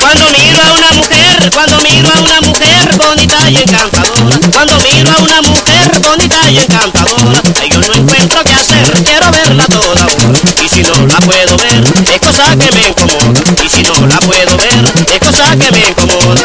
Cuando miro a una mujer, cuando miro a una mujer bonita y quiero verla toda. Y si no la puedo ver, es cosa que me incomoda. Y si no la puedo ver, es cosa que me incomoda.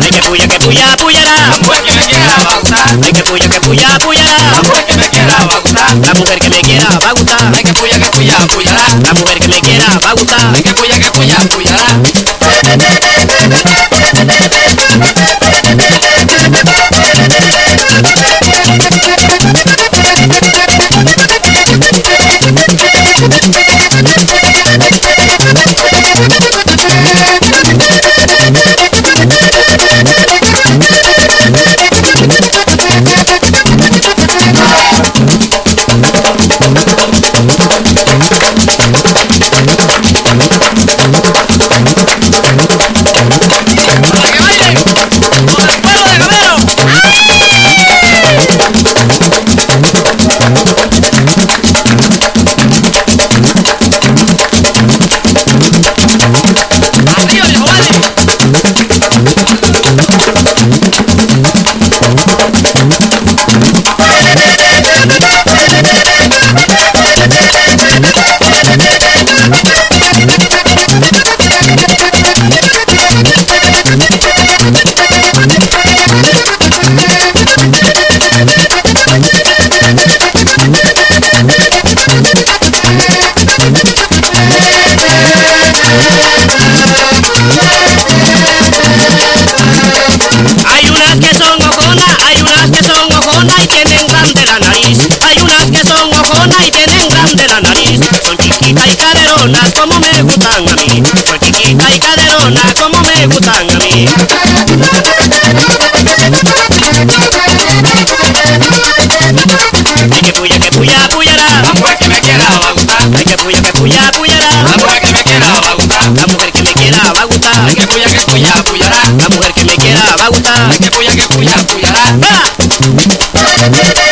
Ay que puya, que puya, puyará. La mujer que me quiera va a gustar. Ay que puya, que puya, puyará. La mujer que me quiera va a gustar. La mujer que me quiera va a gustar. Ay que puya, que puya, puyará. La mujer que me quiera va a gustar. Ay que puya, que puya, puyará. Hay ojonas y tienen grande la nariz. Hay unas que son ojonas y tienen grande la nariz. Son chiquitas y caderonas como me gustan a mí. Son chiquitas y caderonas como me gustan a mí. Ay que puya, que puya, puyará. La mujer que me quiera va a gustar. Ay que puya, que puya, puyará. La mujer que me quiera va a gustar. La mujer que me quiera va a gustar. Ay que puya, que puya, puyará. La mujer que me quiera va a gustar. Que puya, que puya, puyará. Thank you.